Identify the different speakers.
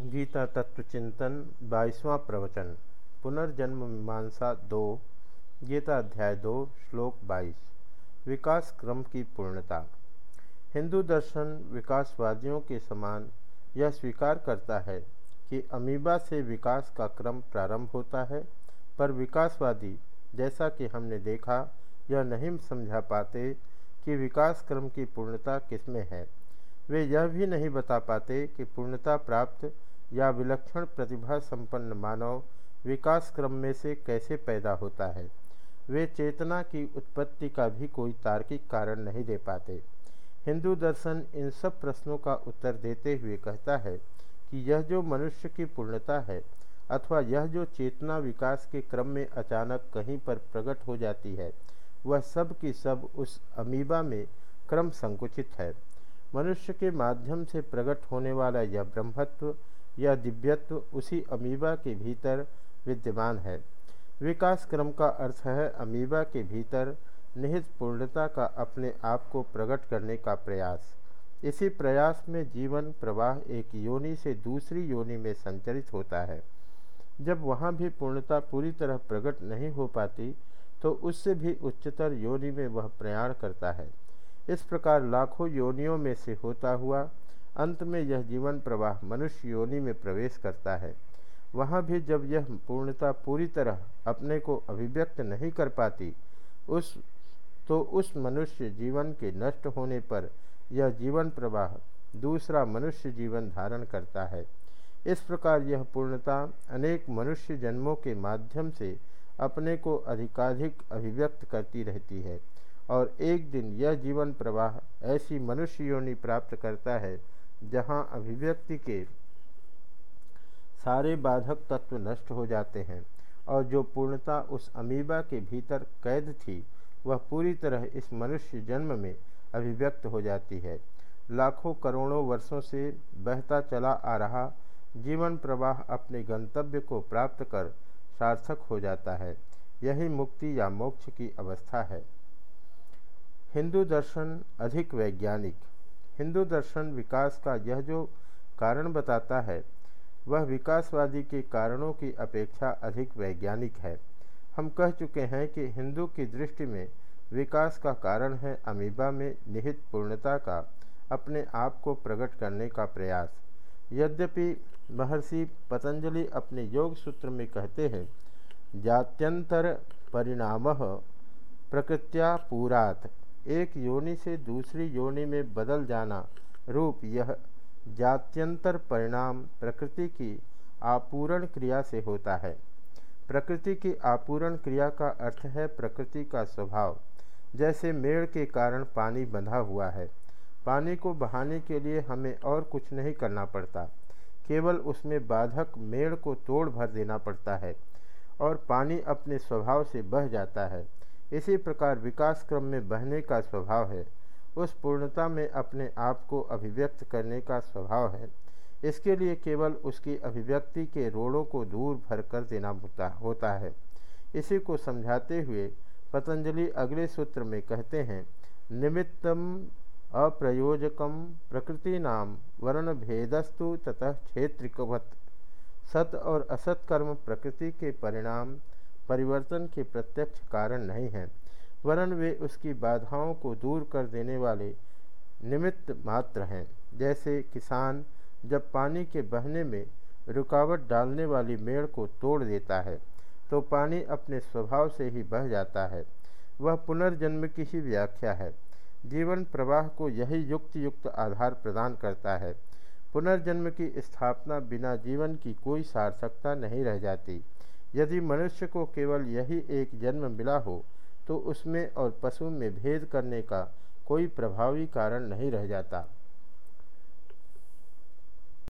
Speaker 1: गीता तत्व चिंतन, बाईसवां प्रवचन, पुनर्जन्म मीमांसा दो, गीता अध्याय दो, श्लोक बाईस, विकास क्रम की पूर्णता। हिंदू दर्शन विकासवादियों के समान यह स्वीकार करता है कि अमीबा से विकास का क्रम प्रारंभ होता है, पर विकासवादी, जैसा कि हमने देखा, यह नहीं समझा पाते कि विकास क्रम की पूर्णता किसमें है। वे यह भी नहीं बता पाते कि पूर्णता प्राप्त या विलक्षण प्रतिभा संपन्न मानव विकास क्रम में से कैसे पैदा होता है? वे चेतना की उत्पत्ति का भी कोई तार्किक कारण नहीं दे पाते। हिंदू दर्शन इन सब प्रश्नों का उत्तर देते हुए कहता है कि यह जो मनुष्य की पूर्णता है अथवा यह जो चेतना विकास के क्रम में अचानक कहीं पर प्रकट हो जाती है, वह सब की सब उस अमीबा में क्रम संकुचित है। मनुष्य के माध्यम से प्रकट होने वाला यह ब्रह्मत्व यह दिव्यत्व उसी अमीबा के भीतर विद्यमान है। विकास क्रम का अर्थ है अमीबा के भीतर निहित पूर्णता का अपने आप को प्रकट करने का प्रयास। इसी प्रयास में जीवन प्रवाह एक योनि से दूसरी योनि में संचरित होता है। जब वहाँ भी पूर्णता पूरी तरह प्रकट नहीं हो पाती तो उससे भी उच्चतर योनि में वह प्रयाण करता है। इस प्रकार लाखों योनियों में से होता हुआ अंत में यह जीवन प्रवाह मनुष्य योनि में प्रवेश करता है। वहाँ भी जब यह पूर्णता पूरी तरह अपने को अभिव्यक्त नहीं कर पाती, उस तो उस मनुष्य जीवन के नष्ट होने पर यह जीवन प्रवाह दूसरा मनुष्य जीवन धारण करता है। इस प्रकार यह पूर्णता अनेक मनुष्य जन्मों के माध्यम से अपने को अधिकाधिक अभिव्यक्त करती रहती है और एक दिन यह जीवन प्रवाह ऐसी मनुष्य योनि प्राप्त करता है जहाँ अभिव्यक्ति के सारे बाधक तत्व नष्ट हो जाते हैं और जो पूर्णता उस अमीबा के भीतर कैद थी, वह पूरी तरह इस मनुष्य जन्म में अभिव्यक्त हो जाती है। लाखों करोड़ों वर्षों से बहता चला आ रहा जीवन प्रवाह अपने गंतव्य को प्राप्त कर सार्थक हो जाता है। यही मुक्ति या मोक्ष की अवस्था है। हिंदू दर्शन अधिक वैज्ञानिक हिंदू दर्शन विकास का यह जो कारण बताता है, वह विकासवादी के कारणों की अपेक्षा अधिक वैज्ञानिक है। हम कह चुके हैं कि हिंदू की दृष्टि में विकास का कारण है अमीबा में निहित पूर्णता का, अपने आप को प्रकट करने का प्रयास। यद्यपि महर्षि पतंजलि अपने योग सूत्र में कहते हैं, जात्यंतर परिणाम प्रकृत्या पूरात। एक योनि से दूसरी योनि में बदल जाना रूप यह जात्यंतर परिणाम प्रकृति की आपूरण क्रिया से होता है। प्रकृति की आपूरण क्रिया का अर्थ है प्रकृति का स्वभाव। जैसे मेड़ के कारण पानी बंधा हुआ है, पानी को बहाने के लिए हमें और कुछ नहीं करना पड़ता। केवल उसमें बाधक मेड़ को तोड़ भर देना पड़ता है और पानी अपने स्वभाव से बह जाता है। इसी प्रकार विकास क्रम में बहने का स्वभाव है। उस पूर्णता में अपने आप को अभिव्यक्त करने का स्वभाव है। इसके लिए केवल उसकी अभिव्यक्ति के रोड़ों को दूर भर कर देना होता है। इसी को समझाते हुए पतंजलि अगले सूत्र में कहते हैं, निमित्तम अप्रयोजकम प्रकृति नाम वर्ण भेदस्तु ततः क्षेत्रिकवत। सत और असत कर्म प्रकृति के परिणाम परिवर्तन के प्रत्यक्ष कारण नहीं हैं, वरन वे उसकी बाधाओं को दूर कर देने वाले निमित्त मात्र हैं। जैसे किसान जब पानी के बहने में रुकावट डालने वाली मेड़ को तोड़ देता है तो पानी अपने स्वभाव से ही बह जाता है। वह पुनर्जन्म की ही व्याख्या है। जीवन प्रवाह को यही युक्त युक्त आधार प्रदान करता है। पुनर्जन्म की स्थापना बिना जीवन की कोई सार्थकता नहीं रह जाती। यदि मनुष्य को केवल यही एक जन्म मिला हो तो उसमें और पशु में भेद करने का कोई प्रभावी कारण नहीं रह जाता।